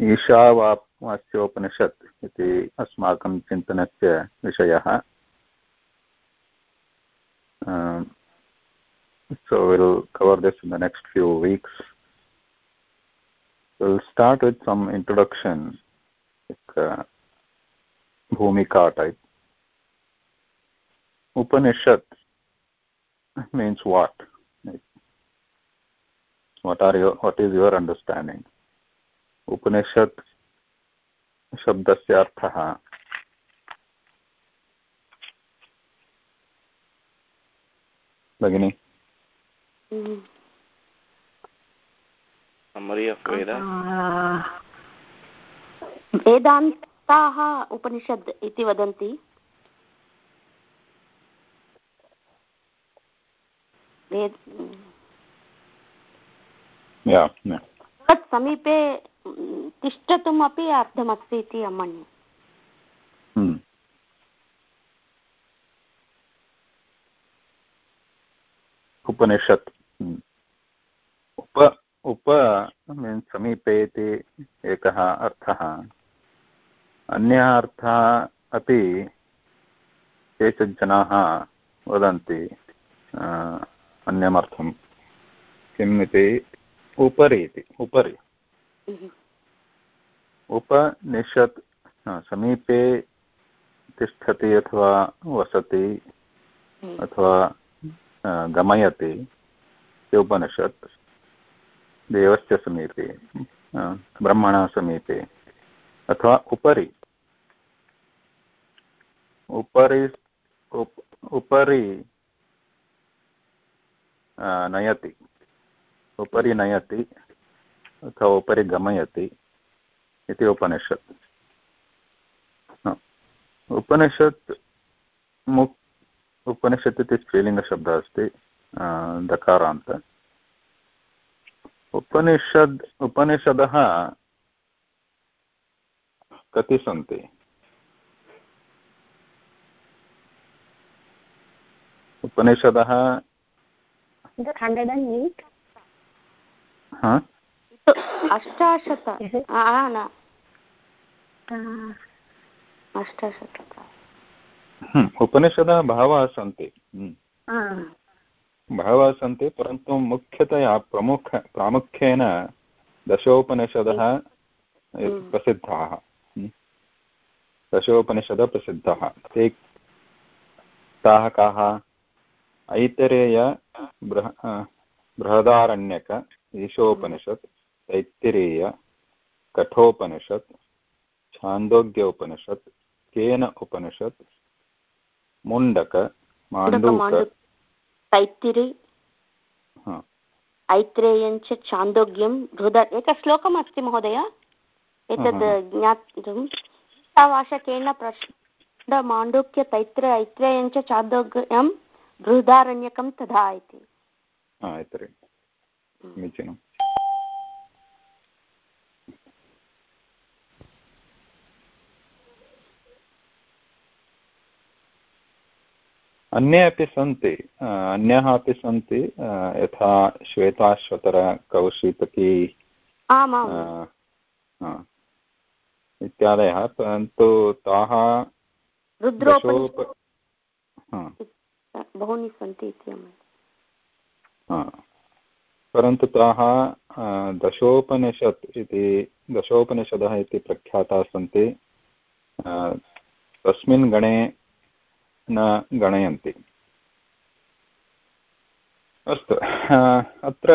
ईशावास्योपनिषत् इति अस्माकं चिन्तनस्य विषयः so we'll cover this in the next few weeks we'll start with some introduction like uh, bhumika type upanishad means what what are your what is your understanding उपनिषत् शब्दस्य अर्थः। भगिनि। वेदान्ताः उपनिषद् इति वदन्ति। तत् समीपे तिष्ठतुम् अपि अर्थमस्ति इति मन्ये हम्म। उपनिषत् हम्म। उप उप समीपे इति एकः अर्थः अन्यः अर्थः अपि केचित् जनाः वदन्ति अन्यमर्थं किम् इति उपरि इति उपरि। उपनिषत् समीपे तिष्ठति अथवा वसति हम्म। अथवा गमयति उपनिषत्। देवस्य समीपे ब्रह्मणः समीपे अथवा उपरि। उपरि उपरि नयति। उपरि नयति। अथवा उपरि गमयति इति उपनिषत्। उपनिषत् मुक् उपनिषत् इति स्त्रीलिङ्गशब्दः अस्ति दकारान्त। उपनिषद् उपनिषदः कति सन्ति? उपनिषदः अष्टाशत। अष्टाशत हम्म, उपनिषदः बहवः सन्ति। हम्म। बहवः सन्ति परन्तु मुख्यतया प्रमुख प्रामुख्येन दशोपनिषदः हम्म। प्रसिद्धाः। दशोपनिषदः प्रसिद्धाः। ते ताः काः? ऐतरेय बृह बृहदारण्यक ईशोपनिषत् तैत्तिरीय कठोपनिषत् छान्दोग्य उपनिषत् केन उपनिषत् मुण्डक माण्डूक तैत्तिरि। ऐत्रेयञ्च छान्दोग्यं हृद एकः श्लोकम् अस्ति महोदय। एतद् ज्ञातुं भाषकेन प्रश्न माण्डूक्य तैत्र ऐत्रेयञ्च छान्दोग्यं बृहदारण्यकं तथा इति। समीचीनम्। अन्ये अपि सन्ति अन्याः अपि सन्ति यथा श्वेताश्वतरकौशिकी इत्यादयः परन्तु ताः बहूनि सन्ति इति परन्तु ताः दशोपनिषत् इति दशोपनिषदः इति प्रख्याताः सन्ति तस्मिन् गणे न गणयन्ति। अस्तु अत्र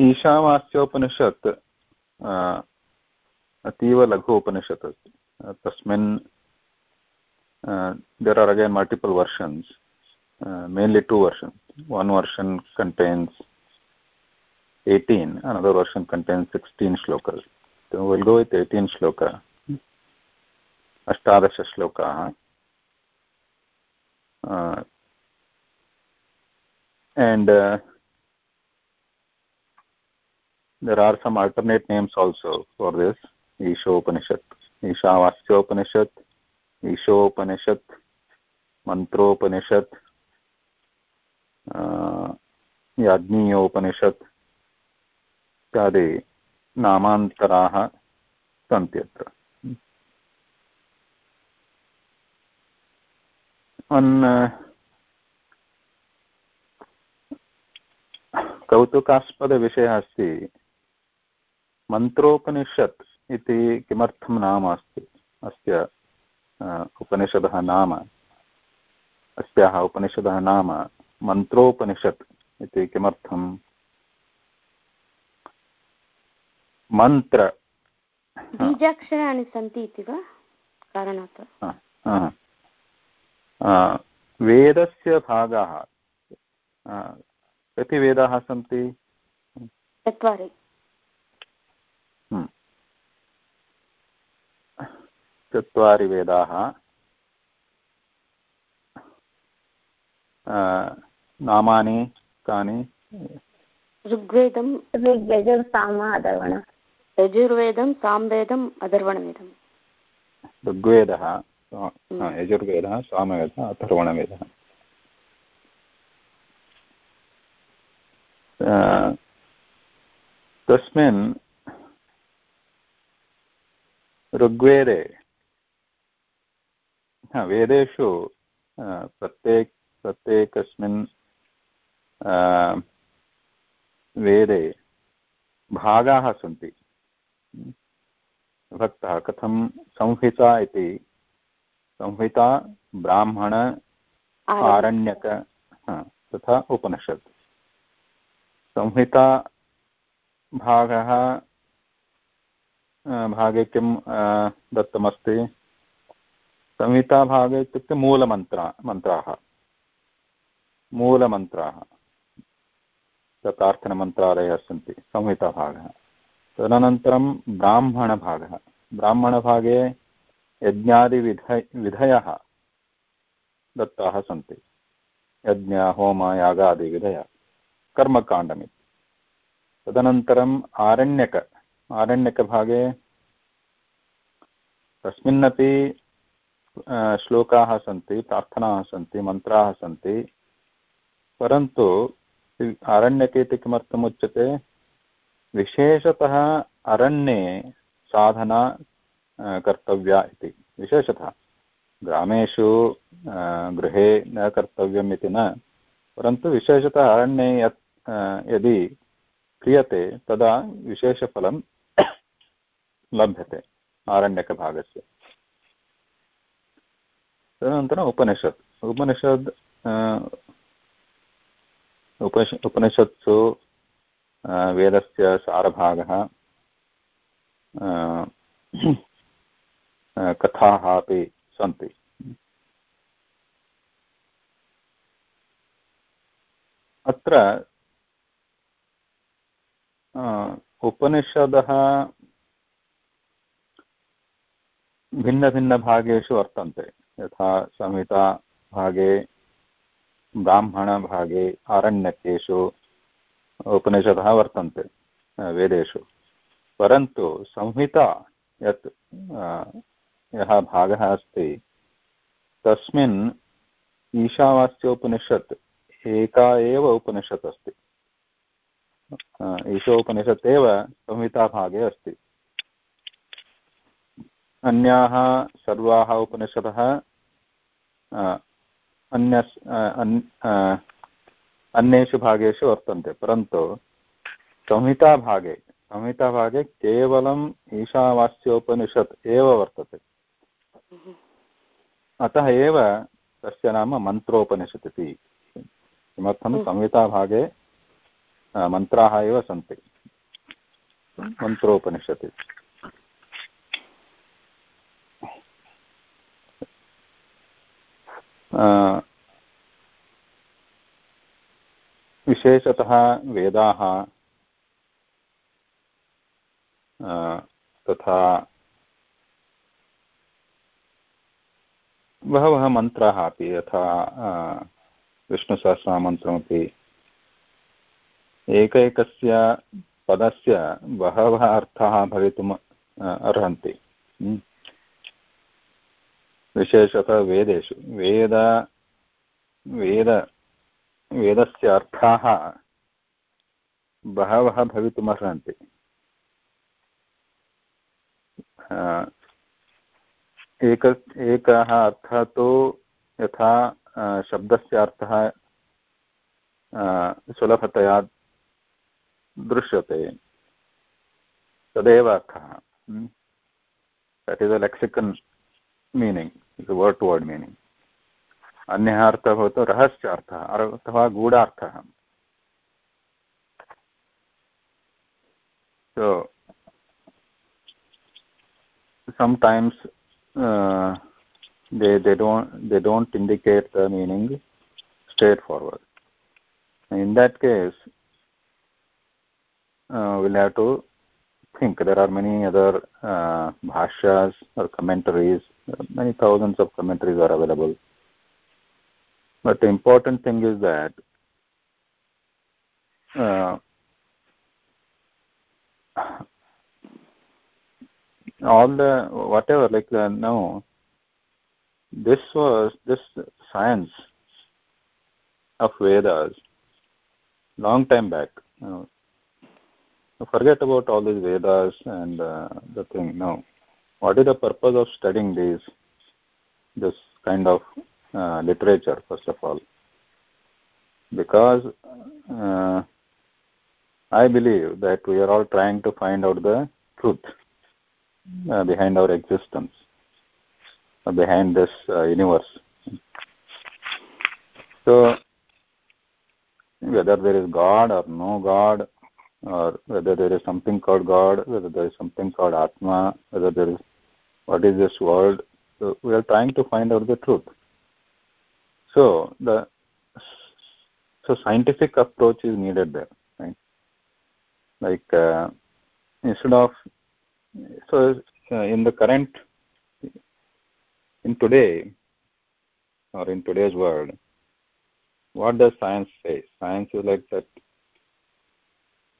ईशावास्योपनिषत् अतीव लघु उपनिषत् अस्ति। तस्मिन् there are again multiple versions mainly two version one version contents 18 another version contains 16 shlokas so we'll go with 18 shloka अष्टादश श्लोकाः uh, and uh, there are some alternate names also for this Upanishad Ishavasyopanishad Ishopanishad मन्त्रोपनिषत् याज्ञीयोपनिषत् इत्यादि नामान्तराः सन्ति अत्र। कौतुकास्पदविषयः अस्ति। मन्त्रोपनिषत् इति किमर्थं नाम अस्ति? अस्य उपनिषदः नाम। अस्याः उपनिषदः नाम मन्त्रोपनिषत् इति किमर्थं मन्त्र बीजाक्षराणि सन्ति इति वा? कारणात्। वेदस्य भागाः। कति वेदाः सन्ति? चत्वारि। हम्म। चत्वारि वेदाः। नामानि कानि? ऋग्वेदं ऋग्वेदं साम अधर्वण यजुर्वेदं सामवेदम् अधर्वणवेदम् ऋग्वेदः यजुर्वेदः सामवेदः अथर्वणवेदः। तस्मिन् ऋग्वेदे वेदेषु प्रत्येक प्रत्येकस्मिन् वेदे भागाः सन्ति। भक्तः कथं संहिता इति? संहिता ब्राह्मण आरण्यक। तथा उपनिषत्। संहिता भागः भागे किं दत्तमस्ति? संहिताभागे इत्युक्ते मूलमन्त्रा मन्त्राः। मूलमन्त्राः। प्रार्थनमन्त्रालयः सन्ति संहिताभागः तदनन्तरं ब्राह्मणभागः। ब्राह्मणभागे यज्ञादिविध विधयः दत्ताः सन्ति। यज्ञ, होम यागादिविधयः कर्मकाण्डमिति। तदनन्तरम् आरण्यक। आरण्यकभागे तस्मिन्नपि श्लोकाः सन्ति, प्रार्थनाः सन्ति, मन्त्राः सन्ति। परन्तु, आरण्यके इति किमर्थम् उच्यते विशेषतः अरण्ये साधना कर्तव्या इति। विशेषतः ग्रामेषु गृहे न कर्तव्यम् इति न, परन्तु विशेषतः अरण्ये यत् यदि क्रियते, तदा विशेषफलं लभ्यते आरण्यकभागस्य। तदनन्तरम् उपनिषत्। उपनिषद् उपनिष उपनिषत्सु वेदस्य सारभागः कथाः अपि सन्ति। अत्र उपनिषदः भिन्नभिन्नभागेषु वर्तन्ते। यथा संहिताभागे ब्राह्मणभागे आरण्यकेषु उपनिषदः वर्तन्ते वेदेषु। परन्तु संहिता यत् यः भागः अस्ति, तस्मिन् ईशावास्योपनिषत् एका एव उपनिषत् अस्ति। ईशोपनिषत् एव संहिताभागे अस्ति। अन्याः सर्वाः उपनिषदः अन्य अन्येषु भागेषु वर्तन्ते। परन्तु संहिताभागे संहिताभागे केवलम् ईशावास्योपनिषत् एव वर्तते। अतः एव तस्य नाम मन्त्रोपनिषत् इति। किमर्थं? संहिताभागे मन्त्राः एव सन्ति। मन्त्रोपनिषत् विशेषतः वेदाः तथा बहवः मन्त्राः अपि, यथा विष्णुसहस्रमन्त्रमपि एकैकस्य पदस्य बहवः अर्थाः भवितुम् अर्हन्ति। विशेषतः वेदेषु। वेद वेद वेदस्य अर्थाः बहवः भवितुमर्हन्ति। एक, एकः अर्थः तु यथा शब्दस्य अर्थः सुलभतया दृश्यते। तदेव अर्थः। That is a lexicon meaning is word to word meaning अन्यः अर्थः भवतु रहस्यार्थः अथवा गूढार्थः so sometimes uh, they they don't they don't indicate the meaning straightforward in that case uh, we'll have to think there are many other uh, bhashyas or commentaries many thousands of commentaries are available but the important thing is that uh, all the whatever like the, no this was this science of vedas long time back you know, forget about all these vedas and uh, the thing no. What is the purpose of studying these this kind of uh, literature first of all because uh, i believe that we are all trying to find out the truth uh, behind our existence uh, behind this uh, universe so whether there is god or no god or whether there is something called God, whether there is something called Atma, whether there is what is this world. So we are trying to find out the truth. So the so scientific approach is needed there, right? Like uh, instead of so uh, in the current in today or in today's world, what does science say? Science is like that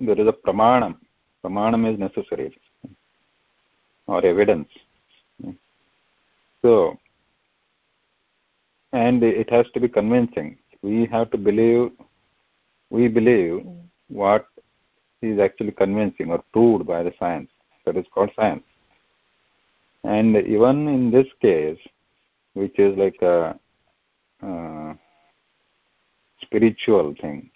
there is a pramanam. Pramanam is necessary or evidence. So, and it has to be convincing. We have to believe, we believe what is actually convincing or proved by the science. That is called science. And even in this case, which is like a, a spiritual thing,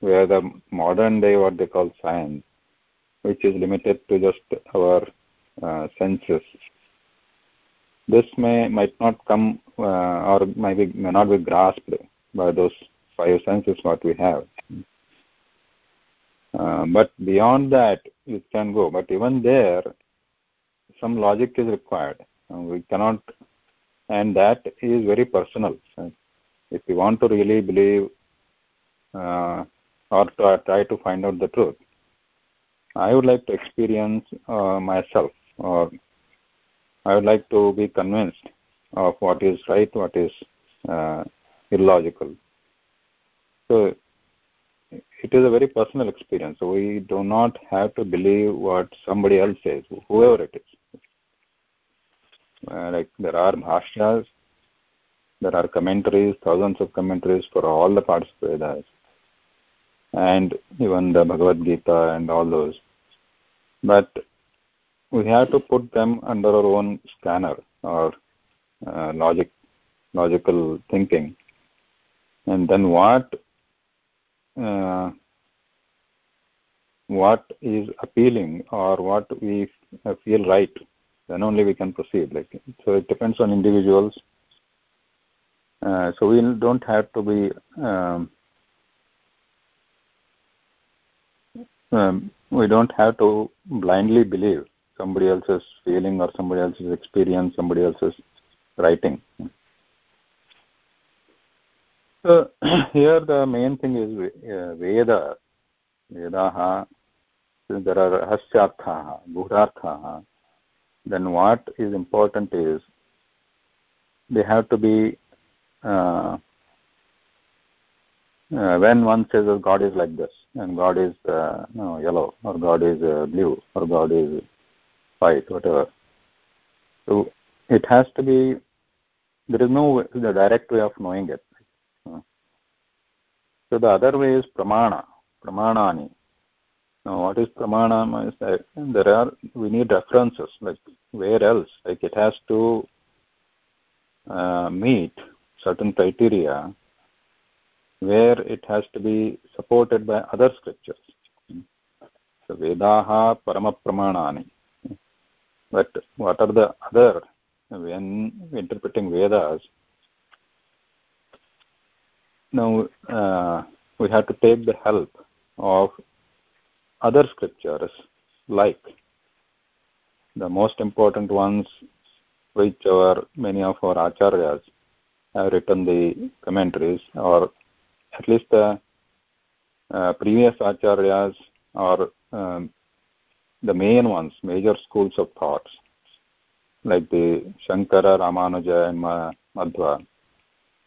where the modern day what they call science, which is limited to just our uh, senses. This may might not come uh, or may, be, may not be grasped by those five senses what we have. Uh, but beyond that, it can go. But even there, some logic is required. Uh, we cannot, and that is very personal. If you want to really believe uh, or to try to find out the truth. I would like to experience uh, myself, or I would like to be convinced of what is right, what is uh, illogical. So it is a very personal experience. So we do not have to believe what somebody else says, whoever it is. Uh, like there are bhashyas, there are commentaries, thousands of commentaries for all the parts of Vedas and even the Bhagavad Gita and all those. But we have to put them under our own scanner or uh, logic, logical thinking. And then what uh, what is appealing or what we feel right, then only we can proceed. Like so, it depends on individuals. Uh, so we don't have to be um, um, we don't have to blindly believe somebody else's feeling or somebody else's experience, somebody else's writing. So here the main thing is uh, Veda, Vedaha, there are Hasyarthaha, Gudharthaha. Then what is important is they have to be uh, uh, when one says that God is like this, and God is uh, no, yellow, or God is uh, blue, or God is white, whatever. So it has to be. There is no the direct way of knowing it. Uh, so the other way is pramana pramanani now what is pramana is that there are we need references like where else like it has to uh, meet certain criteria where it has to be supported by other scriptures so vedaha paramapramanani but what are the other when interpreting vedas now uh, we have to take the help of other scriptures like the most important ones which our many of our acharyas have written the commentaries or at least the uh, previous acharyas or um, the main ones major schools of thoughts like the shankara ramanuja and madhva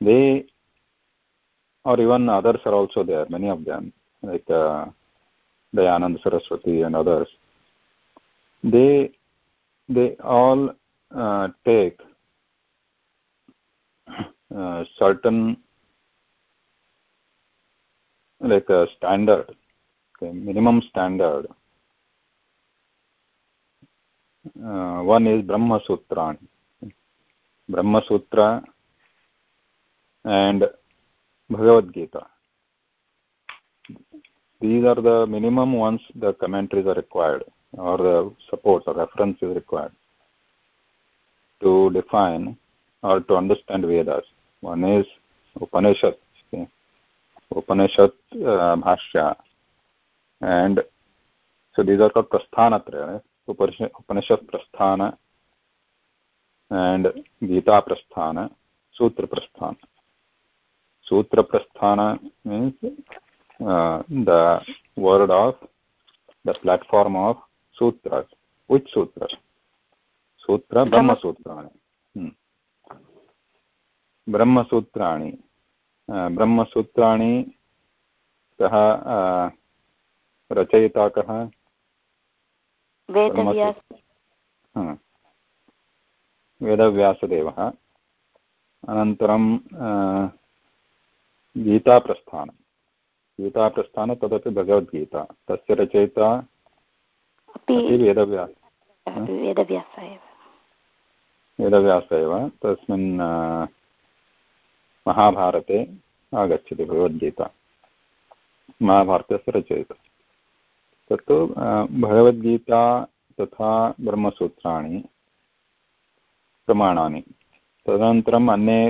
they or even others are also there many of them like uh, dayanand saraswati and others. They they all uh, take uh, certain like a standard okay, minimum standard uh, one is brahma sutrani brahma sutra and bhagavad gita. These are the minimum ones the commentaries are required or the support or reference is required to define or to understand vedas. One is upanishad upanishad uh, bhashya. And so these are called prasthanatraya upanishad उपनिष उपनिषत् and Gita प्रस्थान, सूत्र प्रस्थान। Sutra prasthana means the word of the platform of sutra उच्च सूत्र सूत्र ब्रह्म सूत्राणि ब्रह्म सूत्राणि ब्रह्म सूत्राणि सह रचयिता कः वेदव्यास वेदव्यासदेवः। अनन्तरं गीताप्रस्थानं। गीताप्रस्थानं तदपि भगवद्गीता। तस्य रचयिता अपि अपि वेदव्यास। वेदव्यास एव। वेदव्यास एव। तस्मिन् महाभारते आगच्छति भगवद्गीता। महाभारतस्य रचयिता। तत् भगवद्गीता तथा ब्रह्मसूत्राणि प्रमाणानि। तदनन्तरम् अन्ये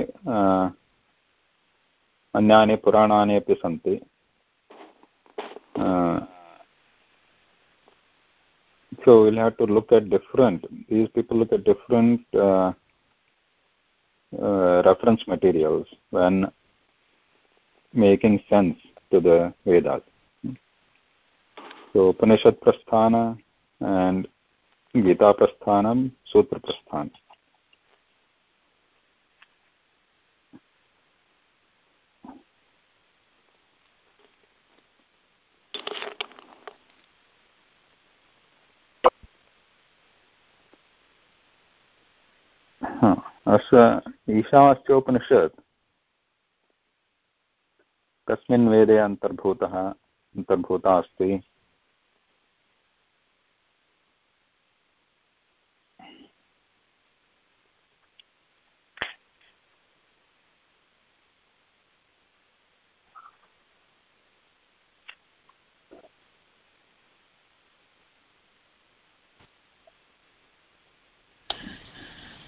अन्यानि पुराणानि अपि सन्ति। So will have to look at different these people look at different reference materials when making sense to the Vedas so upanishad prasthana and gita prasthanam sutra prasthana अस्य ईशावास्योपनिषत् कस्मिन् वेदे अन्तर्भूतः अन्तर्भूता अस्ति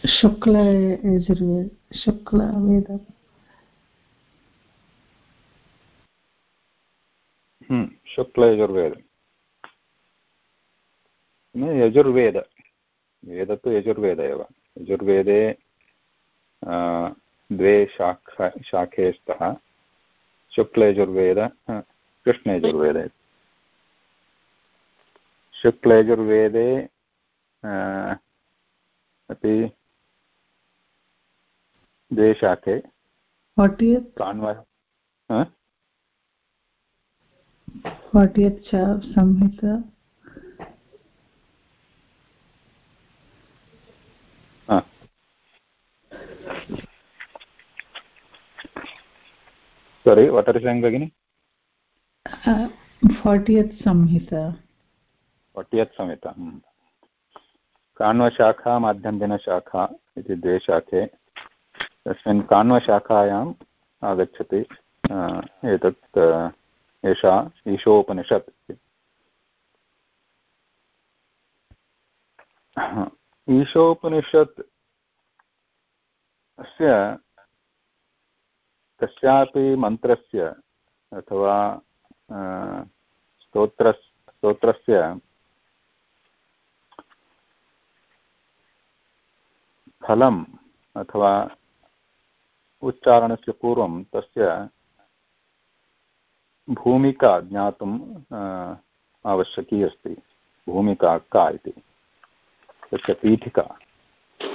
शुक्ल शुक्ल वेद। शुक्लयजुर्वेद यजुर्वेद। वेद तु यजुर्वेद यजुर्वेदे द्वे शाख शाखे स्तः शुक्लयजुर्वेद कृष्णयजुर्वेदे शुक्लयजुर्वेदे अपि द्वे शाखे what are you saying bagini फोर्टियत् संहिता? पट्यत् संहिता? हम्म। काण्वशाखा माध्यन्दिनशाखा इति द्वे शाखे। तस्मिन् काण्वशाखायाम् आगच्छति एतत् एषा ईशोपनिषत् ईशोपनिषत् अस्य कस्यापि मन्त्रस्य अथवा स्तोत्र स्तोत्रस्य फलम् अथवा उच्चारणस्य पूर्वं तस्य भूमिका ज्ञातुम् आवश्यकी अस्ति। भूमिका का इति। तस्य पीठिका।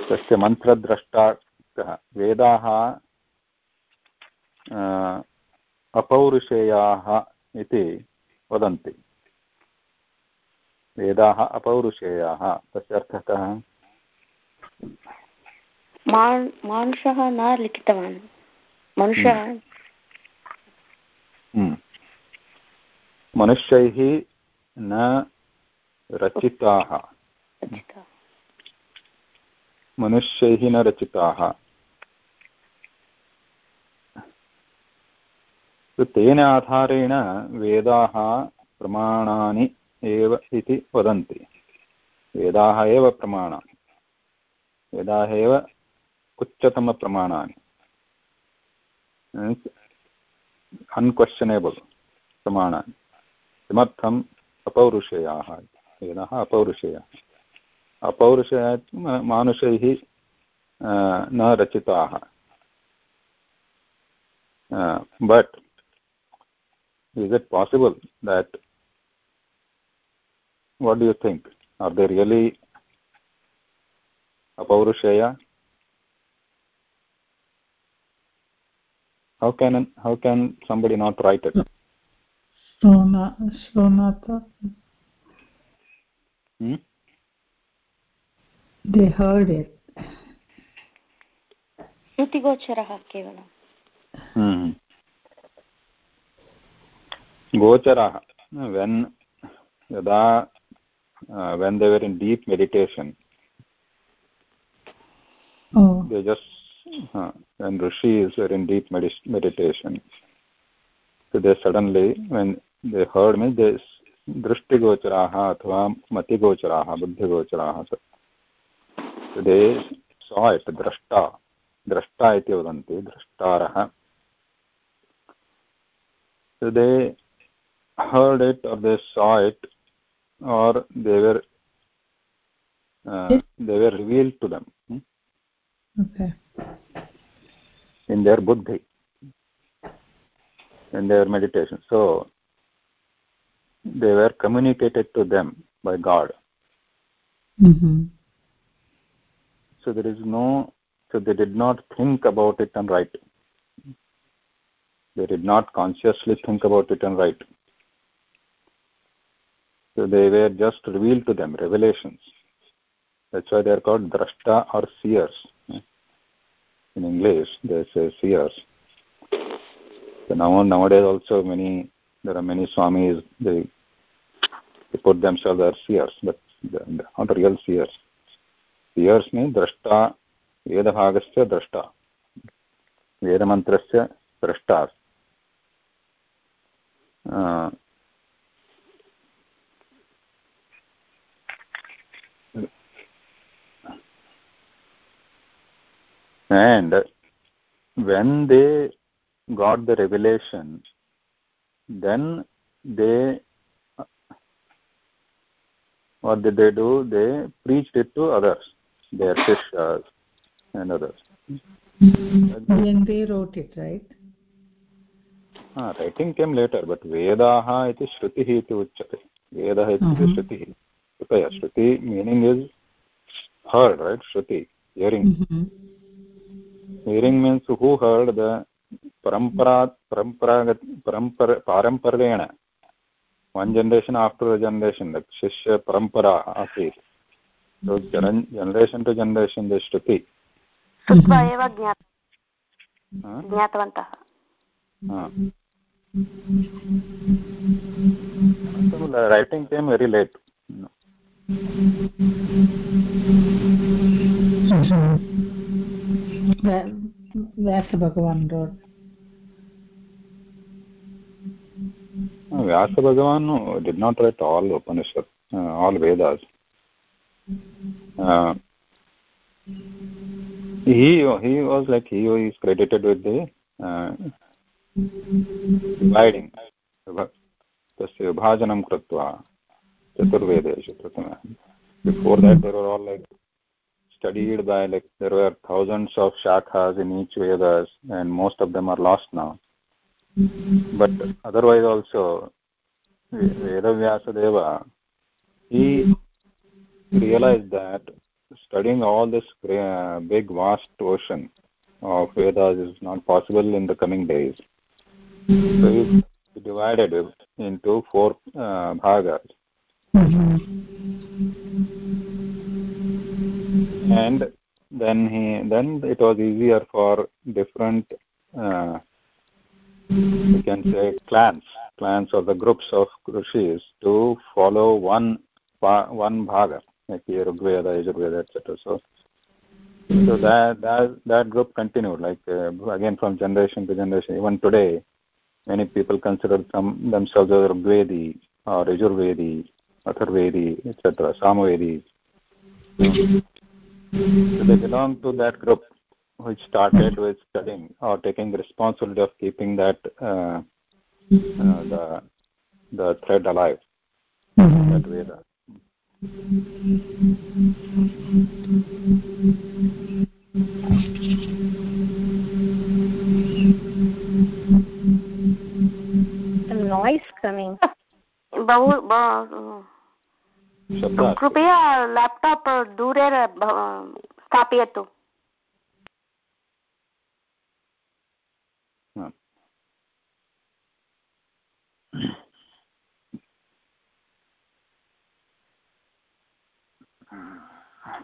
तस्य मन्त्रद्रष्टा कः? वेदाः अपौरुषेयाः इति वदन्ति। वेदाः, अपौरुषेयाः। तस्य अर्थः कः? मानुषः न लिखितवान्। मनुष्यः हम्म। मनुष्यैः न रचिताः। रचितः। मनुष्यैः न रचिताः। तु तेन आधारेण वेदाः प्रमाणानि एव इति वदन्ति। वेदाः एव प्रमाणानि। वेदाः एव उच्चतमप्रमाणानि। अन्क्वश्चनेबल् प्रमाणानि। किमर्थम् अपौरुषेयाः वेदाः अपौरुषेयाः। अपौरुषेया मानुषैः न रचिताः। But is it possible that what do you think? Are they really apaurushaya how can how can somebody not write it श्रोणा श्रोणात hmm? they heard it श्रुतिगोचरः केवलम् hmm. गोचराः when यदा uh, when they were in deep meditation oh they just uh, when Rishi is in deep med meditation, so they suddenly, when they heard me, they drishtigocharaha athva buddhi gocharaha. So they saw it, drashta. Drashta iti vadanti, drashtaraha. So they heard it or they saw it or they were uh, they were revealed to them okay. In their buddhi in their meditation. So they were communicated to them by god. Mm-hmm. so there is no so they did not think about it and write. They did not consciously think about it and write. So they were just revealed to them revelations that's why they are called drashta or seers in english they say seers so now nowadays also many there are many swamis they they put themselves as seers but they're not real seers seers means drashta वेदभागस्य द्रष्टा वेदमन्त्रस्य द्रष्टा and when they got the revelation then they what did they do they preached it to others their shishyas and others when they wrote it right हा writing came letter but वेदाः इति श्रुतिः इति उच्यते वेदः इत्युक्ते Mhm. श्रुतिः कृपया shruti meaning is heard right shruti hearing Mm-hmm. Hearing means who heard the परम्परा परम्परागत परम्पर पारम्परेण वन् जन्रेशन् आफ्टर् जन्रेशन् शिष्य परम्परा आसीत् So जन generation to generation the Shruti श्रुत्वा एव ज्ञा? ज्ञातवन्तः हा. the writing came very late. Where, Vyasa Bhagavan did not write all Upanishad, uh, all Vedas. Uh, he he was like he is credited with the uh, dividing तस्य विभाजनं कृत्वा चतुर्वेदेषु प्रथमः before that there are all like studied by like there were thousands of shakhas in each Vedas and most of them are lost now. But otherwise also Vedavyasa Deva he realized that studying all this big vast ocean of Vedas is not possible in the coming days. So he divided it into four uh, bhagas. And then he then it was easier for different uh, can say clans clans or the groups of rishis to follow one one bhaga like Rigveda, Yajurveda, etc. So so that that that group continued like uh, again from generation to generation even today many people consider them, themselves as Rigvedi or Yajurvedi, Atharvedi, etc. Samavedi. So they belong to that group which started with studying or taking responsibility of keeping that uh, uh, the the thread alive, that Veda. Some noise coming. कृपया laptop दूरे स्थापयतु हा.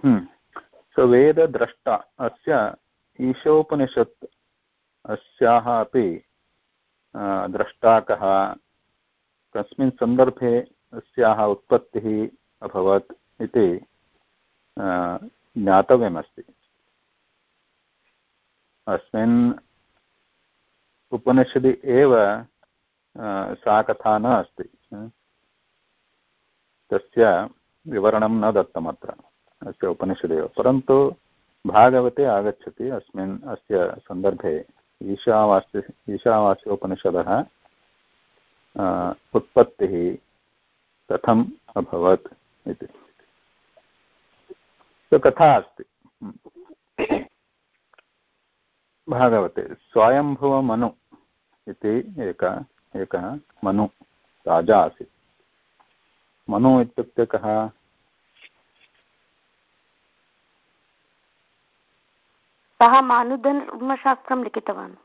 Hmm. वेदद्रष्टा अस्य ईशोपनिषत् अस्याः अपि द्रष्टा कः कस्मिन् सन्दर्भे अस्याः उत्पत्तिः अभवत् इति ज्ञातव्यमस्ति। अस्मिन् उपनिषदि एव सा कथा न अस्ति। तस्य विवरणं न दत्तमत्र अस्य उपनिषदेव परन्तु भागवते आगच्छति अस्मिन्, अस्य सन्दर्भे ईशावास्य ईशावास्योपनिषदः उत्पत्तिः कथम् अभवत्? इति। कथा अस्ति। भागवते स्वयम्भुवमनु इति एक एकः मनु राजा आसीत्। मनु इत्युक्ते कः? सः मानुधर्मशास्त्रं लिखितवान्।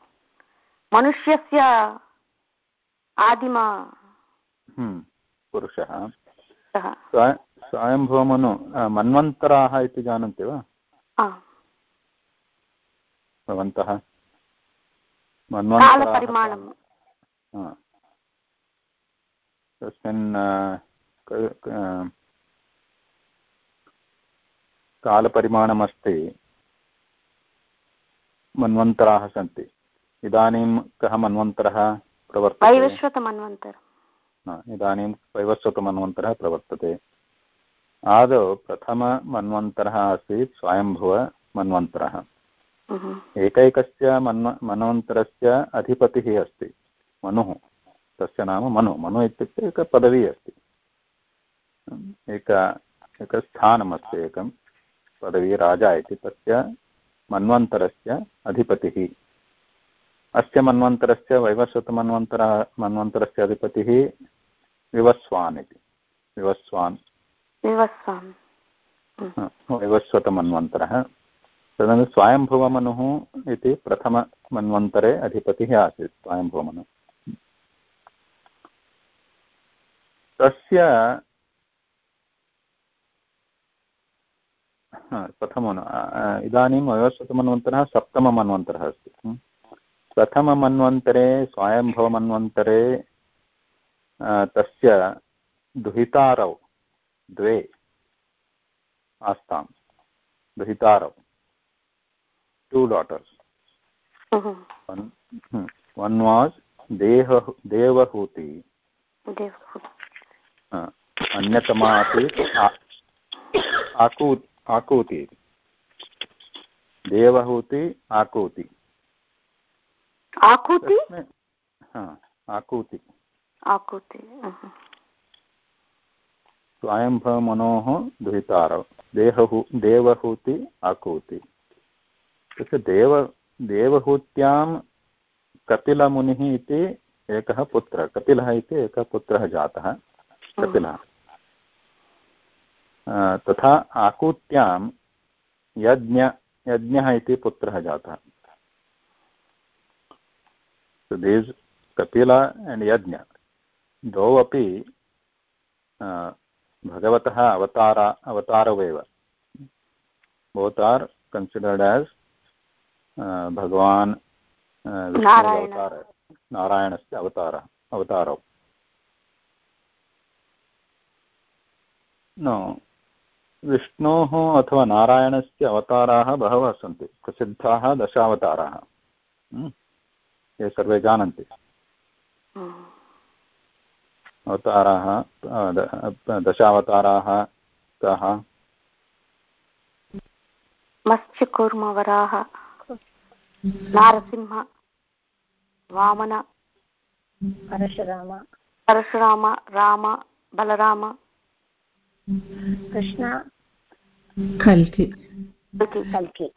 मनुष्यस्य आदिम हम्म, पुरुषः। सः। स्व- स्वयम्भुवमनु अ, मन्वन्तराः इति जानन्ति वा? आ, भवन्तः? मन्वन्तराः कालपरिमाणं हा. तस्मिन् अ, क- क- कालपरिमाणमस्ति। मन्वन्तराः सन्ति। इदानीं कः मन्वन्तरः प्रवर्तते? वैवस्वतमन्वन्तरं हा, इदानीं वैवस्वतमन्वन्तरः प्रवर्तते। आदौ प्रथममन्वन्तरः आसीत् स्वयम्भुवमन्वन्तरः. एकैकस्य मन्व मन्वन्तरस्य अधिपतिः अस्ति मनुः। तस्य नाम मनु। मनु इत्युक्ते एक पदवी अस्ति। एक एकस्थानमस्ति एकं पदवी राजा इति तस्य मन्वन्तरस्य अधिपतिः। अस्य मन्वन्तरस्य वैवस्वतमन्वन्तर मन्वन्तरस्य अधिपतिः विवस्वान् इति। विवस्वान्। विवस्वान्। वैवस्वतमन्वन्तरः तदनन्तरं स्वयम्भुवमनुः इति प्रथममन्वन्तरे अधिपतिः आसीत् स्वयम्भुवमनुः। तस्य हा, प्रथमं इदानीं वैवस्वतमन्वन्तरः सप्तममन्वन्तरः अस्ति? प्रथममन्वन्तरे स्वयम्भवमन्वन्तरे अ, तस्य दुहितारौ द्वे आस्तां दुहितारौ। टु डाटर्स् one was देह देवहूति। अन्यतमा आसीत् आकू आकूति। देवहूति आकूति। आकूति? आकूति। आकूति स्वयंभमनोः दुहितारौ देहहु देवहूति आकूति। तस्य देव देवहूत्यां कपिलमुनिः इति एकः पुत्रः। कपिलः इति एकः पुत्रः जातः। कपिलः। तथा आकूत्यां यज्ञ यज्ञः इति पुत्रः जातः। So these kapila and yajna द्वौ अपि भगवतः अवतार अवतारौ एव both are considered as भगवान् अवतार नारायणस्य अवतारः अवतारौ। न विष्णोः अथवा नारायणस्य अवताराः बहवः सन्ति। प्रसिद्धाः दशावताराः। ये सर्वे जानन्ति। अवताराः दशावताराः कः? मत्स्यकूर्मवराः नारसिंह वामन परशुराम। परशुराम राम बलराम। कृष्ण। कल्कि कल्कि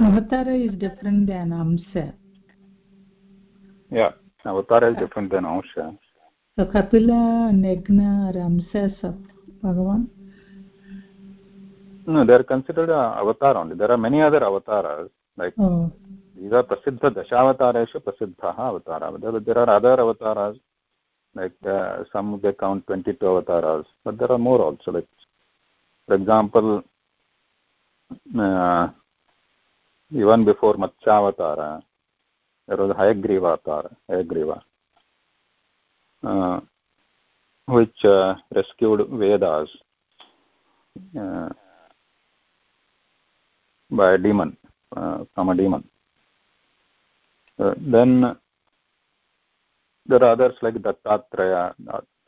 Avatara is different than Amsa. Yeah, Avatara is different than Amsa. So Kapila and Yagna are Bhagavan? No, they are considered uh, avatar only. There are many other avatars. Like oh. these are prasiddha dashavatarashu prasiddhaha avatara. There, there are other avatars. Like uh, some they count 22 avatars, but there are more also. Like for example, uh, even before Matsyavatara, there was Hayagriva avatar, Hayagriva, uh, which uh, rescued Vedas. Uh, by a demon from a demon uh, then there are others like dattatreya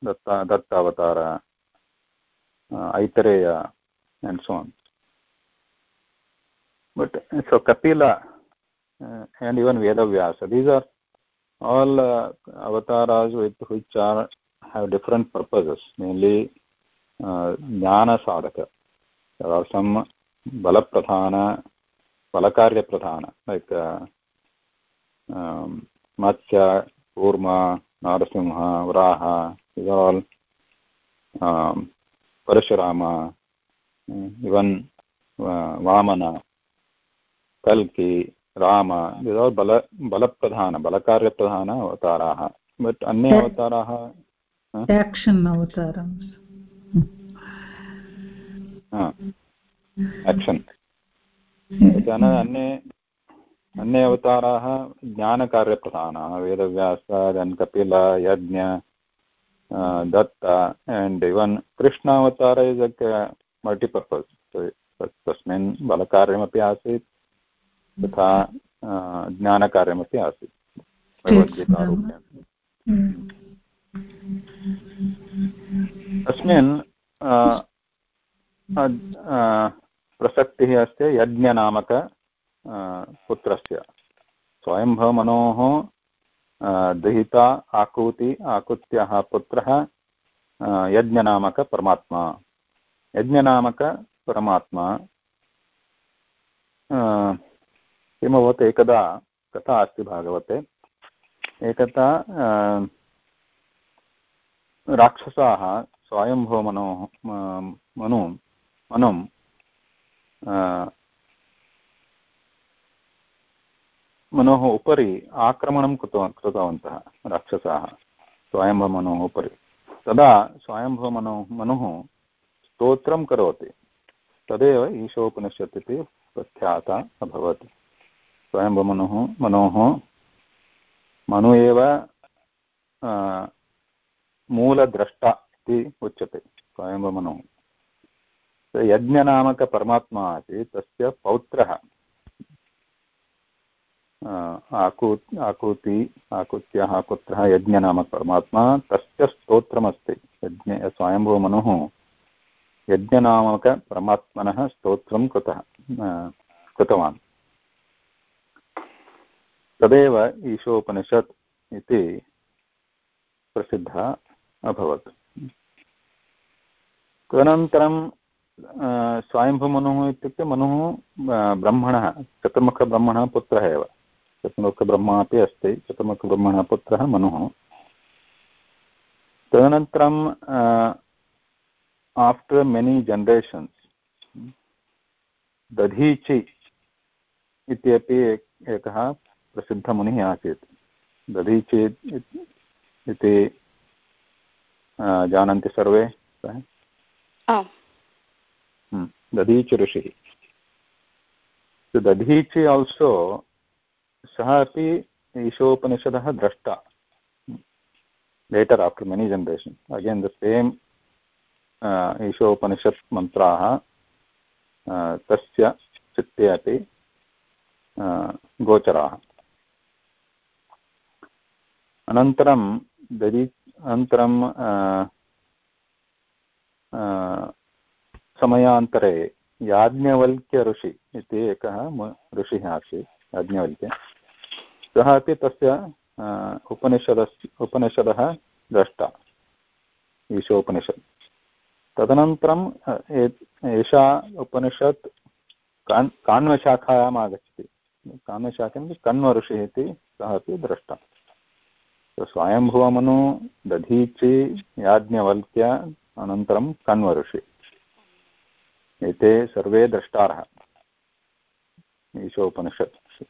datta dattavatara uh, aitareya and so on but so kapila uh, and even vedavyasa these are all uh, avatars with which are have different purposes. Mainly uh, jnana sadhaka. There are some bala pradhana balakarya pradhana like uh, um, matsya urma narasimha vraha these are all um, parashurama uh, even uh, vamana. कल्कि Ram all बल बलप्रधान बलकार्यप्रधान अवताराः। But अन्ये अवताराः action avatarams action अन्ये अन्ये अवताराः ज्ञानकार्यप्रधानाः Vedavyasa then Kapila Yajna Datta and even Krishnavatara is multipurpose तस्मिन् बलकार्यमपि आसीत्। तथा ज्ञानकार्यमपि आसीत्। तस्मिन् प्रसक्तिः अस्ति, यज्ञनामक पुत्रस्य। स्वयंभवमनोः दहिता, आकूति, आकुत्याः पुत्रः यज्ञनामकपरमात्मा यज्ञनामकपरमात्मा किमभवत् एकदा? कथा अस्ति भागवते। एकदा राक्षसाः स्वयंभवमनोः मनु मनुं, मनोः उपरि आक्रमणं कृतवा कृतवन्तः राक्षसाः स्वयंभमनोः उपरि। तदा स्वयंभवमनो मनुः स्तोत्रं करोति। तदेव ईशोपनिषत् इति प्रख्याता अभवत्। स्वयंभुमनुः मनोः। मनु एव मूलद्रष्टा इति उच्यते स्वयंभुमनुः यज्ञनामकपरमात्मा आसीत्, तस्य पौत्रः। आकू आकूति आकुत्याः पुत्रः यज्ञनामकपरमात्मा, तस्य स्तोत्रमस्ति, यज्ञ स्वयम्भुमनुः यज्ञनामकपरमात्मनः स्तोत्रं कृतः कृतवान्। तदेव ईशोपनिषत् इति प्रसिद्धः अभवत्। तदनन्तरं स्वयंभुमनुः इत्युक्ते मनुः ब्रह्मणः, चतुर्मुखब्रह्मणः पुत्रः एव। चतुर्मुखब्रह्मा अपि अस्ति, चतुर्मुखब्रह्मणः पुत्रः मनुः। तदनन्तरं आफ्टर् मेनि जनरेशन्स्, दधीचि इत्यपि एकः प्रसिद्धमुनिः आसीत्। दधीचि इति जानन्ति सर्वे दधीचि ऋषिः दधीचि आल्सो सः अपि ईशोपनिषदः द्रष्टा। Later after many generation again the same Ishopanishad मन्त्राः तस्य चित्ते अपि गोचराः। अनन्तरं दधि अनन्तरं समयान्तरे याज्ञवल्क्यऋषि इति एकः ऋषिः आसीत्, याज्ञवल्क्य। सः अपि तस्य उपनिषदस्य उपनिषदः द्रष्टा ईशोपनिषत्। तदनन्तरं एषा उपनिषत् कान् काण्वशाखायाम् आगच्छति। काण्वशाखा कण्वऋषिः इति सः अपि द्रष्टा स्वयंभुवमनु दधीचि याज्ञवल्क्य अनन्तरं कण्वऋषि एते सर्वे द्रष्टारः। ईशोपनिषत्।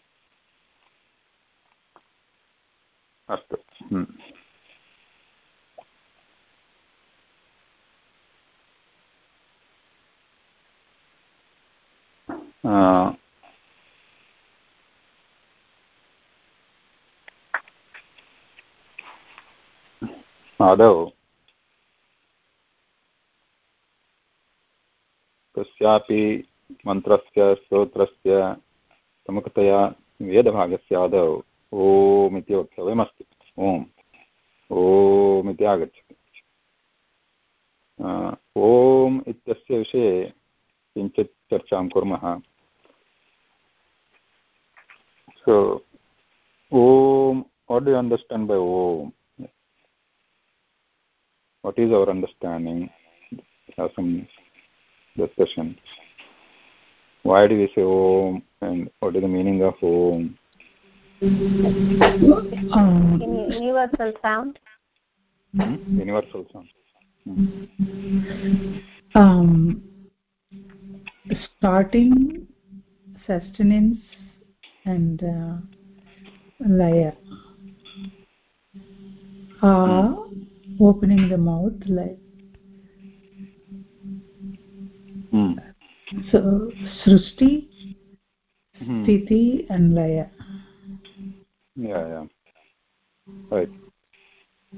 अस्तु। आदौ कस्यापि मन्त्रस्य, स्तोत्रस्य प्रमुखतया वेदभागस्य आदौ ओम् इति वक्तव्यमस्ति ओम्। ओम् इति आगच्छति ओम् इत्यस्य विषये किञ्चित् चर्चां कुर्मः। So Om what do understand by Om? What is our understanding have some discussion. Why do we say om and what is the meaning of om um, universal sound? Hmm? universal sound. Hmm. um, starting sustenance and uh, laya uh, opening the mouth like hmm. so srusti hmm. sthiti and laya yeah yeah right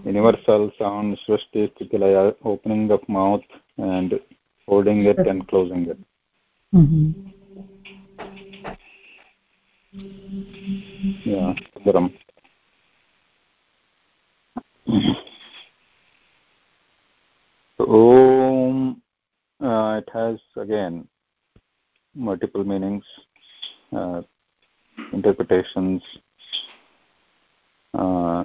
universal sound srusti sthiti laya opening of mouth and holding it and closing it mm -hmm. yeah Dharam. So, Om, uh, it has again multiple meanings, uh, interpretations. Uh,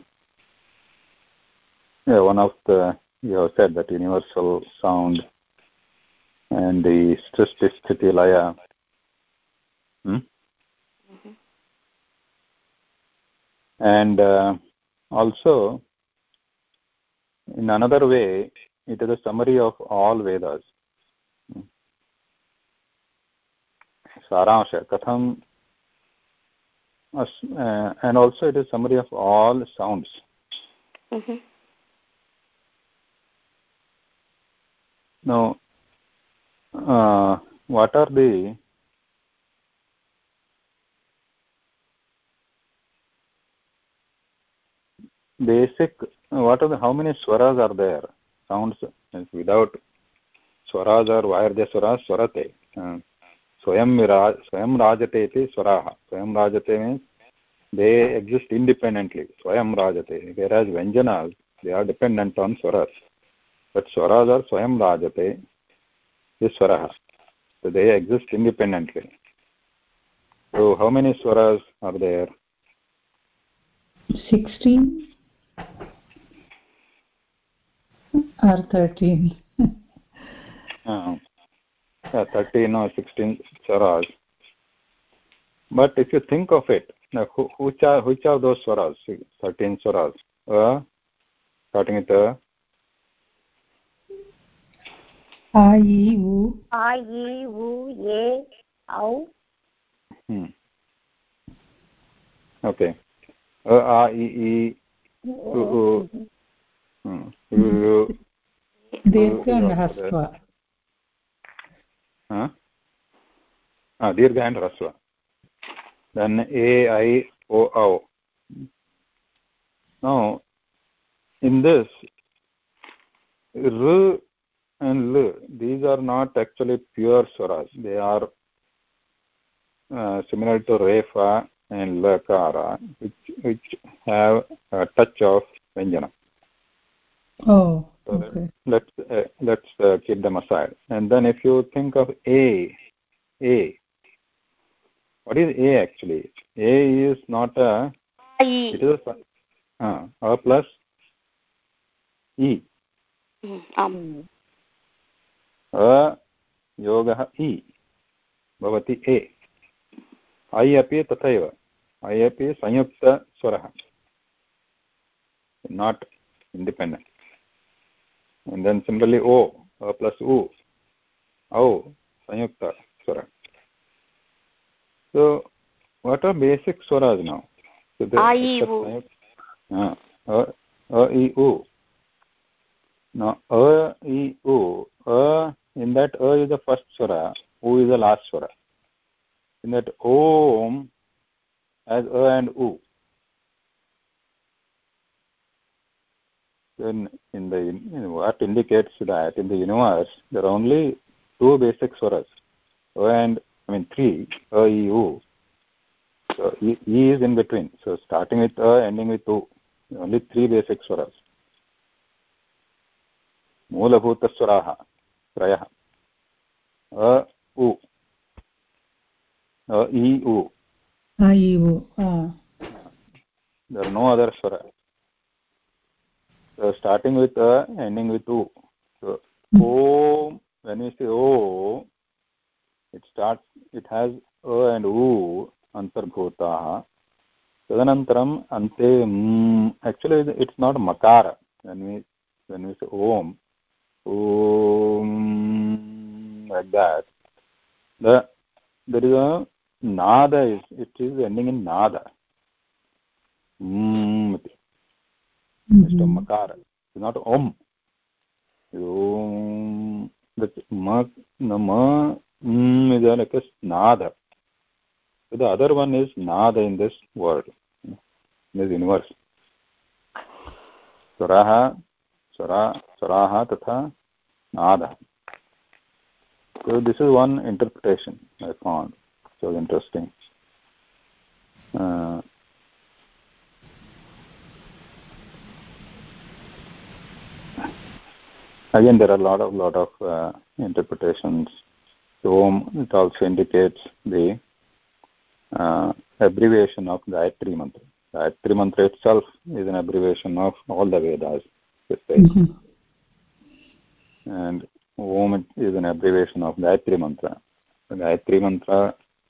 yeah, one of the you have said that universal sound and the Srishti Sthiti Laya. Hmm? Mm-hmm. And uh, also, in another way, it is a summary of all Vedas. Saransh, Katham, uh, and also it is summary of all sounds. Mm-hmm. Now, uh, what are the basic what are the how many swaras are there sounds without swaras or why are they swaras swarate uh, swayam raj swayam rajate iti swaraha swayam rajate means they exist independently swayam rajate whereas vyanjanas they are dependent on swaras but swaras are swayam rajate is swaraha so they exist independently so how many swaras are there 16 or 13 uh, yeah, 13 or 16 swaras. But if you think of it now, who, which are which are those swaras? 13 swaras. Uh, starting with the a e u. A e u e au hmm. okay. A a e e u u. Mm-hmm. Hmm. u u. दीर्घ and ह्रस्व huh? ah, dirgha and rasva then a i o o now in this r and l these are not actually pure swaras they are uh, similar to refa and lakara which which have a touch of vyanjana oh so okay let's uh, let's uh, keep them aside and then if you think of a a what is a actually a is not a it is a uh, a plus e आम् अ योगः इ भवति ए ऐ अपि तथैव ऐ अपि संयुक्तस्वरः not independent and then similarly o a plus u. Au sanyukta swara so what are basic swaras now? So the A, I, except U. uh, a a i u now a i u a in that a is the first swara u is the last swara. In that om as a and u then in the in what indicates that in the universe there are only two basic swaras a and i mean three a e u so e, e is in between so starting with a ending with u only three basic swaras मूलभूतस्वराः त्रयः अ उ अ इ उ a e u ah there are no other swara So starting with a, ending with u. So hmm. o when you say o, it starts. It has a and u antarbhuta. Tadanantaram ante. Actually, it's not makara. When we when we say om, om like that. The there is a nada. It is ending in nada. Mm. Mr. Mhm. Makara. It's not Om. Om. That's Ma, no, ma mm, is like a Nada. So the other one is Nada in this word, in this universe. Swaraha, Swara, Swaraha tatha Nada. So this is one interpretation I found. So interesting. Uh, again there are a lot of lot of uh, interpretations so om it also indicates the uh, abbreviation of gayatri mantra gayatri mantra itself is an abbreviation of all the vedas this way. Mhm. and om is an abbreviation of gayatri mantra the gayatri mantra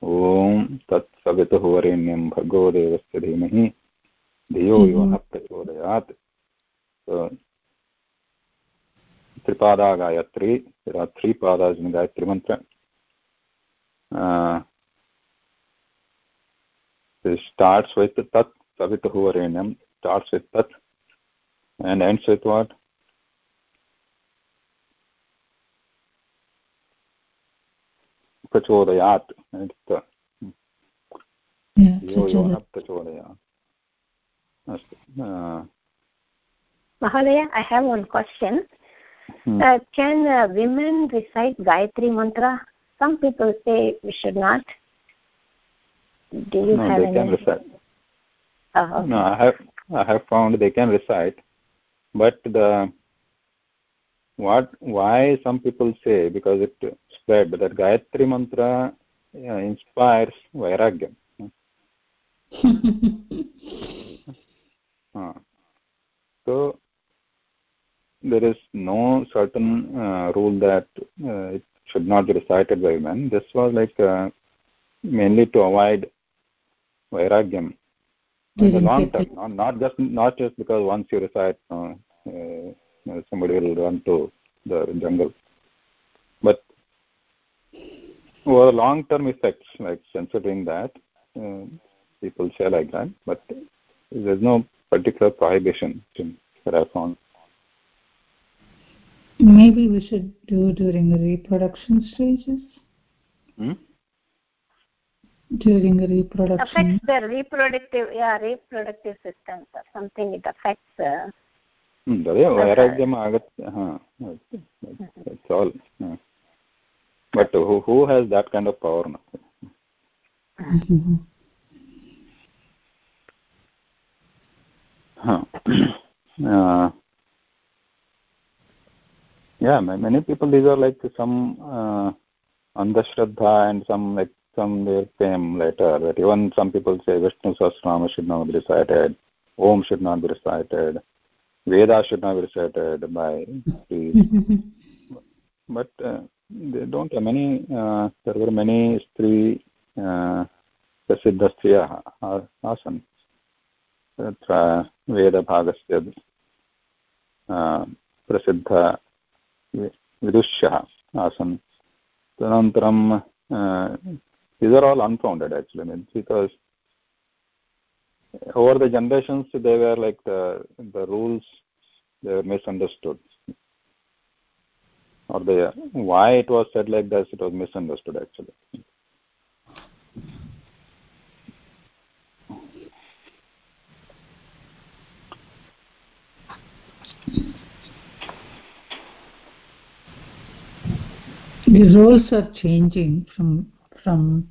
om tat savituh varenyam bhargo devasya dhimahi धियो यो Mhm. न प्रचोदयात् so त्रिपादा Gayatri there are three padas in gayatri mantra uh, it starts with tat savituh varenyam starts with tat and ends with what prachodayat and it's the Yeah, यो यो न Prachodaya. प्रचोदयात् अस्तु Mahalaya, I have one question. Hmm. Uh, can uh, women recite Gayatri mantra? Some people say we should not. Do you no have they any? can recite Oh, okay. no i have i have found they can recite but the what why some people say because it spread that gayatri mantra inspires vairagyam uh, so there is no certain uh, rule that uh, it should not be recited by women this was like uh, mainly to avoid vairagyam in the long term, not, not just not just because once you recite, uh, uh, somebody will run to the jungle, but over long term effects, like considering that, uh, people say like that, but there's no particular prohibition that I found. Maybe we should do during the reproduction stages. Hmm? During the reproduction. affects the reproductive, yeah, reproductive systems or something. It affects. Uh, Hmm, तदेव वैराग्यम् आगत्य हा that's all yeah. but who, who has that kind yeah, ma- many people these are like some uh, andhashraddha and some like some they came later. That even some people say Vishnu Sahasranama should not be recited, Om should not be recited, Veda should not be recited by priests. But uh, they don't have many. Uh, there were many स्त्री uh, प्रसिद्धस्त्रियः आ- आसन् तत्र वेदभागस्य uh, प्रसिद्ध vidushah asan tanantaram uh, these are all unfounded actually. I mean, because over the generations they were like the the rules they were misunderstood. Or they why it was said like this it was misunderstood actually. The roles are changing from from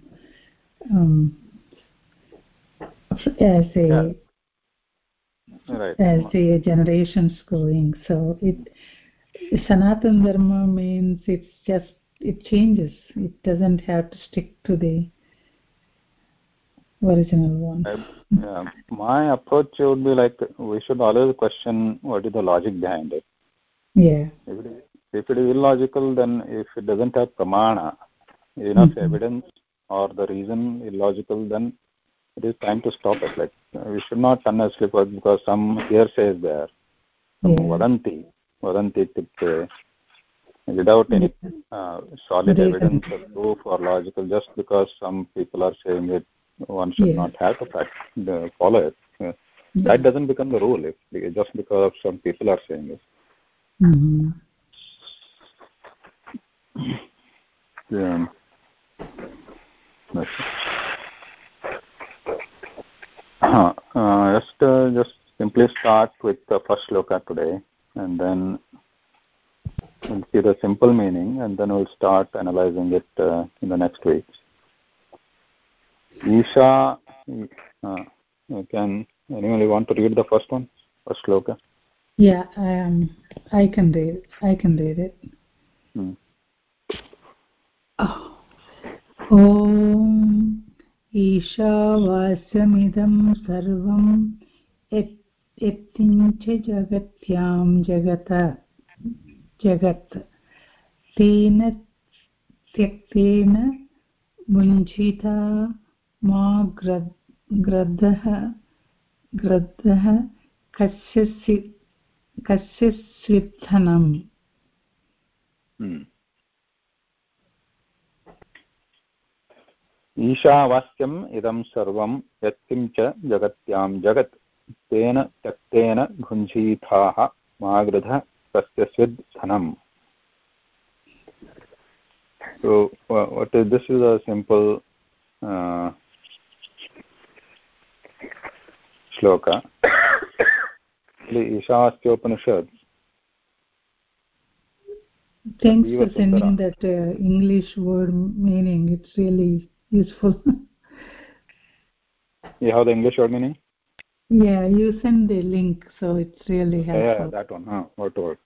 um, as a Yeah. right as the generations going. So it Sanatan Dharma means it's just it changes. It doesn't have to stick to the original one. I, yeah, my approach would be like we should always question what is the logic behind it Yeah. if it is, if it is illogical then if it doesn't have pramana enough Mhm. evidence or the reason illogical then it is time to stop it. Like we should not unnecessarily put because some hearsay is there. Some Yeah. vadanti vadanti ityukte without any uh, solid evidence or proof or logical just because some people are saying it one should Yeah. not have to prac- uh, follow it. Uh, that doesn't become the rule if just because of some people are saying it. Hmm um, that's. Uh, uh, just uh, just simply start with the first sloka today and then we'll see the simple meaning and then we'll start analyzing it uh, in the next week isha uh, can anyone want to read the first one first sloka Yeah, i um, I can read. I can read it. hmm. ॐ ईशावास्यमिदं सर्वं यत्किञ्च जगत्यां जगत, जगत्। तेन त्यक्तेन मुञ्जिता मा ग्र ग्रद्धः ग्रद्धः कस्य कस्य स्विद्धनम् ईशावास्यम् इदं सर्वं यत्किं च जगत्यां जगत् तेन त्यक्तेन भुञ्जीथाः मागृधः तस्य धनम् So, uh, what is this is a simple uh, shloka. actually Ishasyopanishad. Thanks for sending that uh, English word meaning. It's really useful. you have the English word meaning? Yeah, you send the link, so it's really helpful. Yeah, that one. Huh, word to word.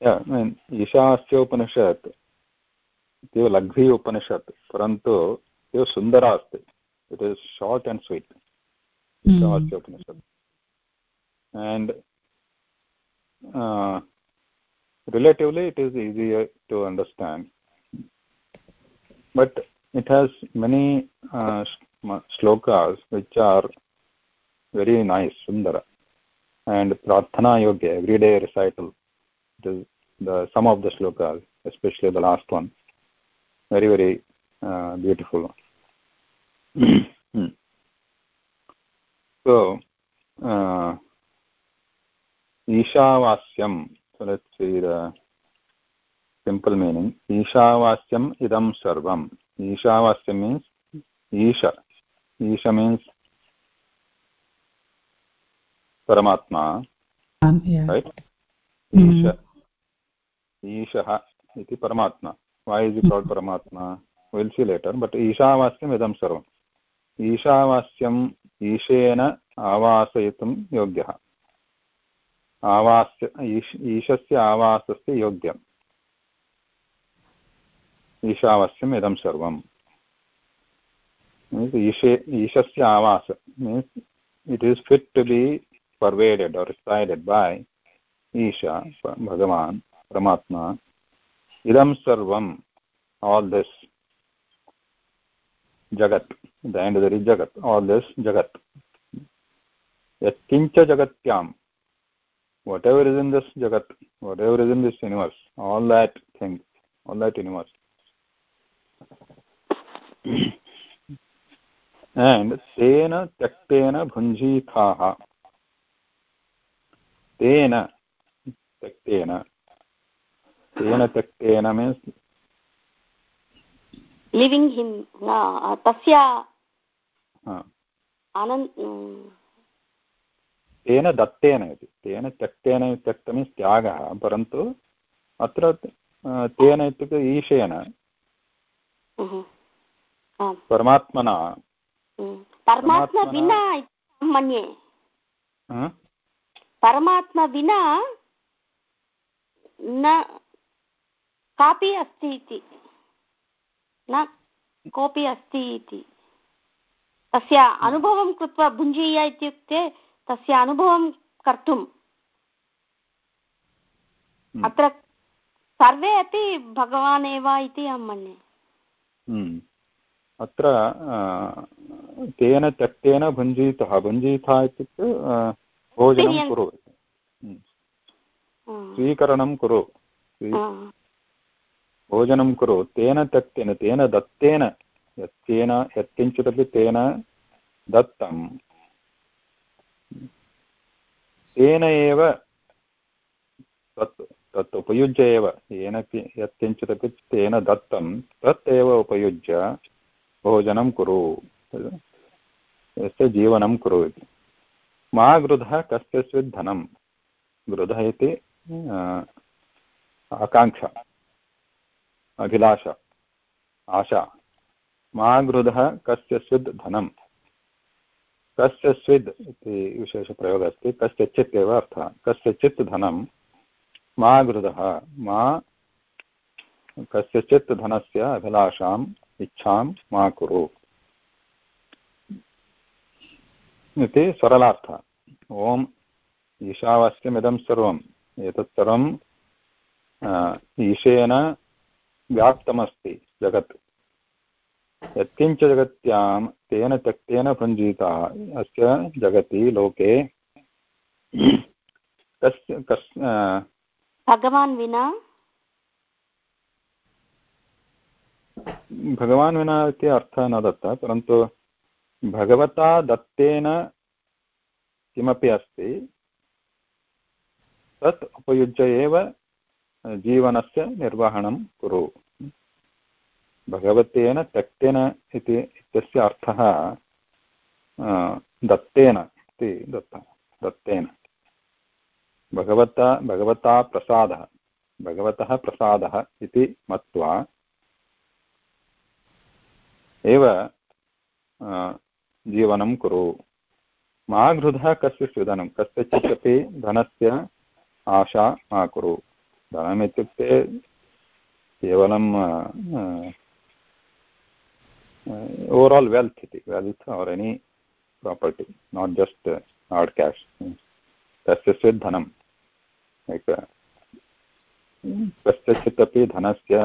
Yeah, I mean, ईशास्योपनिषत् इत्येव लघ्वी उपनिषत् परन्तु इव सुन्दरा अस्ति it is short and sweet ईशास्योपनिषत् and uh, relatively it is easier to understand but it has many uh, slokas which are very nice, Sundara, and Prarthana Yoga, everyday recital. The, the, some of the slokas, especially the last one, very, very uh, beautiful. Hmm. so, uh, Ishavasyam, so let's see the simple meaning. Ishavasyam idam sarvam. Ishavasya means Isha. Isha means Paramatma um, mm-hmm. Isha. ईशः इति परमात्मा। वाय् is इल् परमात्मा? Will सि letter but ईशावास्यम् इदं सर्वम्। ईशावास्यम् ईशेन आवासयितुं योग्यः। आवास्य ईशस्य आवासस्य योग्यम्। ईशावास्यम् इदं सर्वम्। ईशे, ईशस्य आवास। Means it is fit to be pervaded or resided by Isha Bhagwan Paramatma इदं सर्वम् all this jagat the and there is jagat all this jagat यत्किञ्च जगत्यां whatever is in this jagat, whatever is in this universe, all that thing, all that universe and tena tyaktena bhunjithaah tena tyaktena tena tyaktena means living him tasya anand तेन दत्तेन इति तेन त्यक्तेन त्यक्त means त्यागः परन्तु अत्र तेन इत्युक्ते ईशेन परमात्मना। परमात्मा विना मन्ये परमात्मा विना न कापि अस्ति इति। न कोऽपि अस्ति इति। तस्य अनुभवं कृत्वा भुञ्जीय इत्युक्ते तस्य अनुभवं कर्तुम्। हम्म। अत्र सर्वे अपि भगवान् एव इति अहं मन्ये। हम्म। अत्र तेन त्यक्तेन भुञ्जीतः। भुञ्जीतः इत्युक्ते भोजनं कुरु। स्वीकरणं कुरु। भोजनं कुरु। तेन त्यक्तेन तेन दत्तेन यत्तेन यत्किञ्चिदपि तेन दत्तं तेन एव तत् तत् उपयुज्य एव। येन यत्किञ्चिदपि तेन दत्तं तत् एव उपयुज्य भोजनं कुरु। यस्य जीवनं कुरु इति मा गृधः कस्यचित् धनं गृधः इति आकाङ्क्षा, अभिलाषा, आशा। मा गृधः कस्यचित् धनं कस्यचिद् इति विशेषप्रयोगः अस्ति कस्यचित् एव अर्थः। कस्यचित् धनं? मा घृतः मा कस्यचित् धनस्य अभिलाषाम् इच्छां मा कुरु। इति सरलार्थः। ॐ ईशावास्यमिदं सर्वम्। एतत् सर्वं ईशेन व्याप्तमस्ति जगत्। यत्किञ्च जगत्यां तेन त्यक्तेन भुञ्जीतः, अस्य जगति लोके कस्य कस् भगवान् विना भगवान् विना इति अर्थः न दत्तः, परन्तु भगवता दत्तेन किमपि अस्ति, तत् उपयुज्य एव जीवनस्य निर्वहणं कुरु। भगवतेन त्यक्तेन इति इत्यस्य अर्थः दत्तेन इति दत्तः, दत्तेन। भगवता भगवता प्रसादः, भगवतः प्रसादः इति मत्वा एव जीवनं कुरु। मा घृतः कस्य धनं कस्यचित् अपि धनस्य आशा मा कुरु धनमित्युक्ते केवलं ओवराल् वेल्त् इति। Wealth or any property not just hard cash कस्यचित् धनं कस्यचित् अपि धनस्य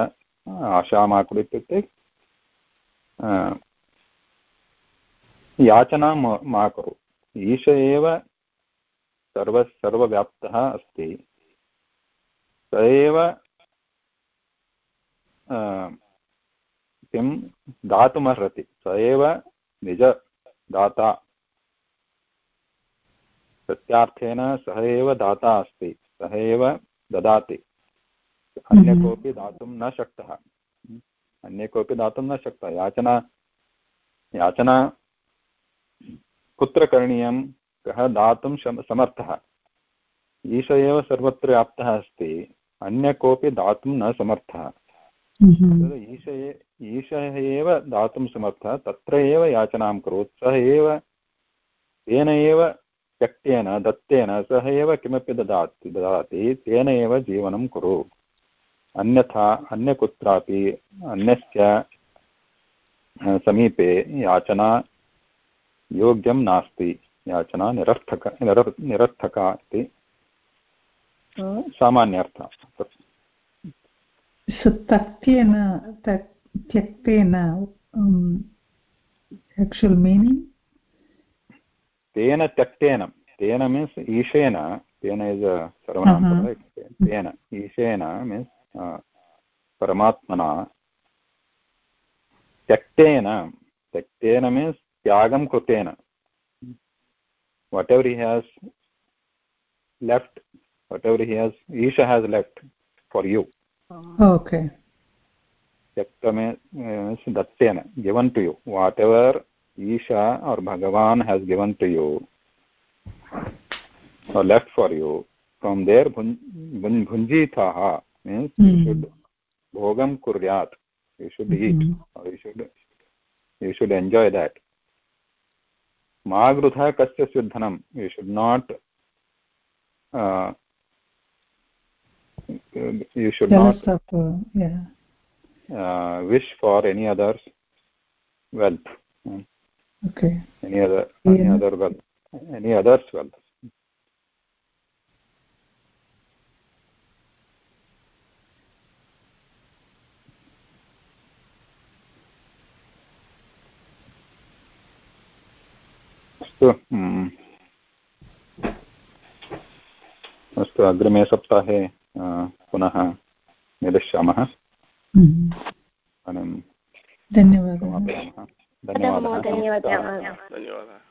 आशा मा कुरु इत्युक्ते याचना मा कुरु। ईश एव सर्व सर्वव्याप्तः अस्ति। स एव किं दातुमर्हति। स एव निजदाता। सत्यार्थेन सः एव दाता अस्ति, सः एव ददाति। अन्य। कोऽपि दातुं न शक्तः। अन्य कोऽपि दातुं न शक्तः। याचना याचना कुत्र करणीयं? कः दातुं समर्थः? ईश एव सर्वत्र व्याप्तः अस्ति। अन्य कोऽपि दातुं न समर्थः। हम्म। ईश ईशः एव दातुं समर्थः। तत्र एव याचनां करोत्। सः एव तेन एव त्यक्तेन दत्तेन सः एव किमपि ददाति ददाति तेन एव जीवनं कुरु। अन्यथा अन्य कुत्रापि अन्यस्य समीपे याचना योग्यं नास्ति। याचना निरर्थक निर निरर्थका इति। सामान्यर्थः। त्यक्तेन त्यक्तेन actual meaning? तेन त्यक्तेन। तेन मीन्स् ईशेन। तेन इस् सर्वनाम तेन। ईशेन मीन्स् परमात्मना त्यक्तेन त्यक्तेन मीन्स् त्यागं कृतेन. Whatever he has left whatever he has Isha has left for you okay त्यक्त means दत्तेन given to you whatever Isha or Bhagwan has given to you left for you from there भुञ्जीताः means mm. you should bhogam kuryat you should mm -hmm. eat or you should you should enjoy that मा गृथः कस्य धनं you should not you should not of, uh, yeah. uh, wish for any other's wealth okay any other yeah. any other wealth any other's wealth अस्तु हम्म। अस्तु अग्रिमे सप्ताहे पुनः मेलिष्यामः। हम्म। धन्यवादः। धन्यवादः। धन्यवादः।